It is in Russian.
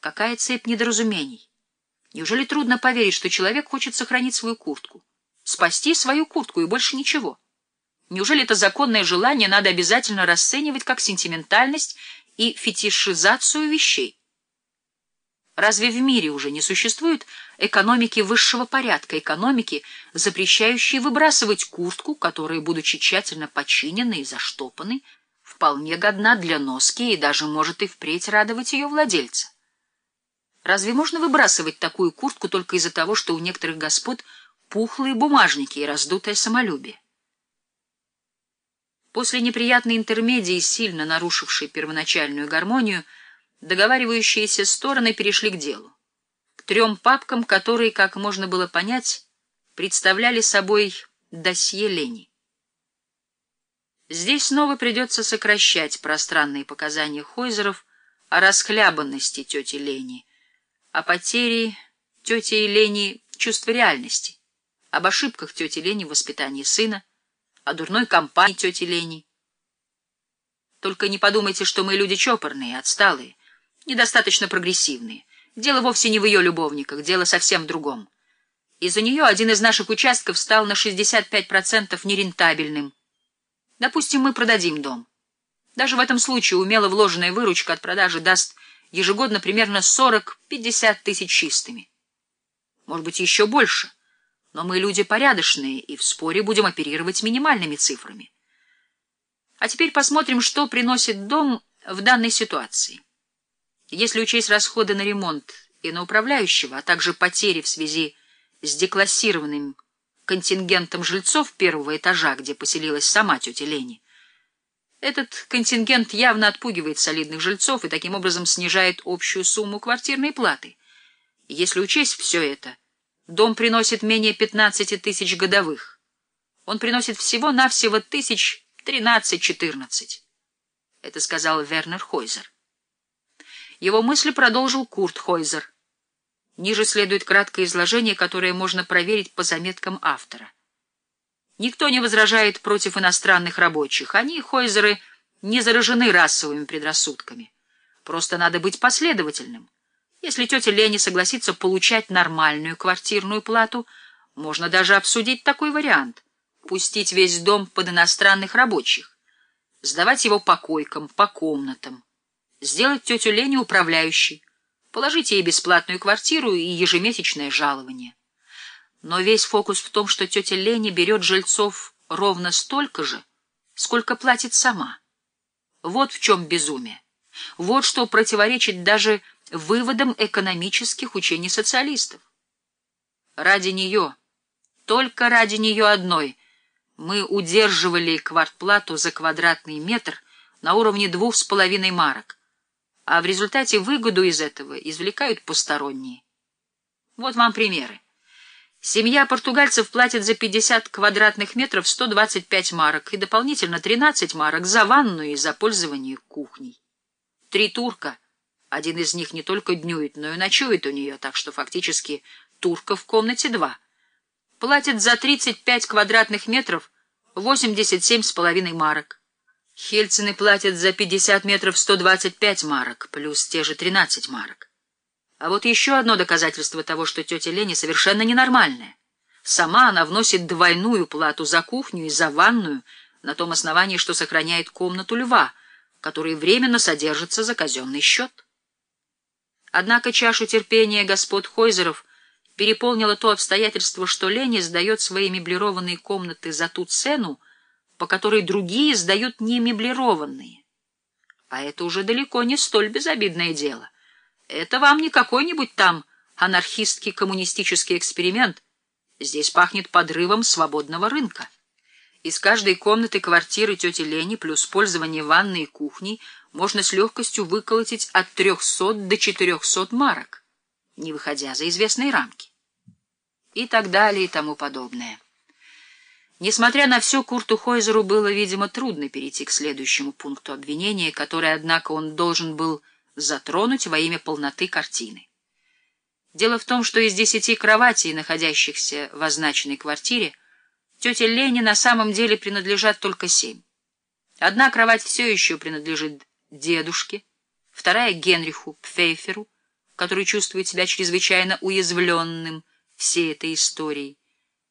Какая цепь недоразумений? Неужели трудно поверить, что человек хочет сохранить свою куртку? Спасти свою куртку и больше ничего? Неужели это законное желание надо обязательно расценивать как сентиментальность и фетишизацию вещей? Разве в мире уже не существует экономики высшего порядка, экономики, запрещающей выбрасывать куртку, которая, будучи тщательно починенной и заштопанной, вполне годна для носки и даже может и впредь радовать ее владельца? Разве можно выбрасывать такую куртку только из-за того, что у некоторых господ пухлые бумажники и раздутое самолюбие? После неприятной интермедии, сильно нарушившей первоначальную гармонию, договаривающиеся стороны перешли к делу. К трем папкам, которые, как можно было понять, представляли собой досье Лени. Здесь снова придется сокращать пространные показания Хойзеров о расхлябанности тети Лени, о потере тети Лени чувства реальности, об ошибках тети Лени в воспитании сына, о дурной компании тети Лени. Только не подумайте, что мы люди чопорные, отсталые, недостаточно прогрессивные. Дело вовсе не в ее любовниках, дело совсем в другом. Из-за нее один из наших участков стал на 65% нерентабельным. Допустим, мы продадим дом. Даже в этом случае умело вложенная выручка от продажи даст ежегодно примерно 40-50 тысяч чистыми. Может быть, еще больше — но мы люди порядочные и в споре будем оперировать минимальными цифрами. А теперь посмотрим, что приносит дом в данной ситуации. Если учесть расходы на ремонт и на управляющего, а также потери в связи с деклассированным контингентом жильцов первого этажа, где поселилась сама тетя Лени, этот контингент явно отпугивает солидных жильцов и таким образом снижает общую сумму квартирной платы. Если учесть все это, Дом приносит менее 15 тысяч годовых. Он приносит всего-навсего тысяч 13-14. Это сказал Вернер Хойзер. Его мысли продолжил Курт Хойзер. Ниже следует краткое изложение, которое можно проверить по заметкам автора. Никто не возражает против иностранных рабочих. Они, Хойзеры, не заражены расовыми предрассудками. Просто надо быть последовательным. Если тетя Лени согласится получать нормальную квартирную плату, можно даже обсудить такой вариант — пустить весь дом под иностранных рабочих, сдавать его по койкам, по комнатам, сделать тетю Лени управляющей, положить ей бесплатную квартиру и ежемесячное жалование. Но весь фокус в том, что тетя Лени берет жильцов ровно столько же, сколько платит сама. Вот в чем безумие. Вот что противоречит даже выводом экономических учений социалистов. Ради нее, только ради нее одной, мы удерживали квартплату за квадратный метр на уровне двух с половиной марок, а в результате выгоду из этого извлекают посторонние. Вот вам примеры. Семья португальцев платит за 50 квадратных метров 125 марок и дополнительно 13 марок за ванную и за пользование кухней. Три турка — один из них не только днюет, но и ночует у нее, так что фактически турка в комнате два. Платит за 35 квадратных метров 87,5 марок. Хельцины платят за 50 метров 125 марок, плюс те же 13 марок. А вот еще одно доказательство того, что тетя Лени совершенно ненормальная. Сама она вносит двойную плату за кухню и за ванную на том основании, что сохраняет комнату льва, который временно содержится за казенный счет. Однако чашу терпения господ Хойзеров переполнило то обстоятельство, что Лени сдает свои меблированные комнаты за ту цену, по которой другие сдают не меблированные. А это уже далеко не столь безобидное дело. Это вам не какой-нибудь там анархистский коммунистический эксперимент. Здесь пахнет подрывом свободного рынка. Из каждой комнаты квартиры тети Лени плюс пользование ванной и кухней – можно с легкостью выколотить от 300 до 400 марок, не выходя за известные рамки. И так далее и тому подобное. Несмотря на все, Курту Хойзеру было, видимо, трудно перейти к следующему пункту обвинения, который, однако, он должен был затронуть во имя полноты картины. Дело в том, что из десяти кроватей, находящихся в означенной квартире, тете Лене на самом деле принадлежат только семь. Одна кровать все еще принадлежит дедушке, вторая — Генриху Пфейферу, который чувствует себя чрезвычайно уязвленным всей этой историей.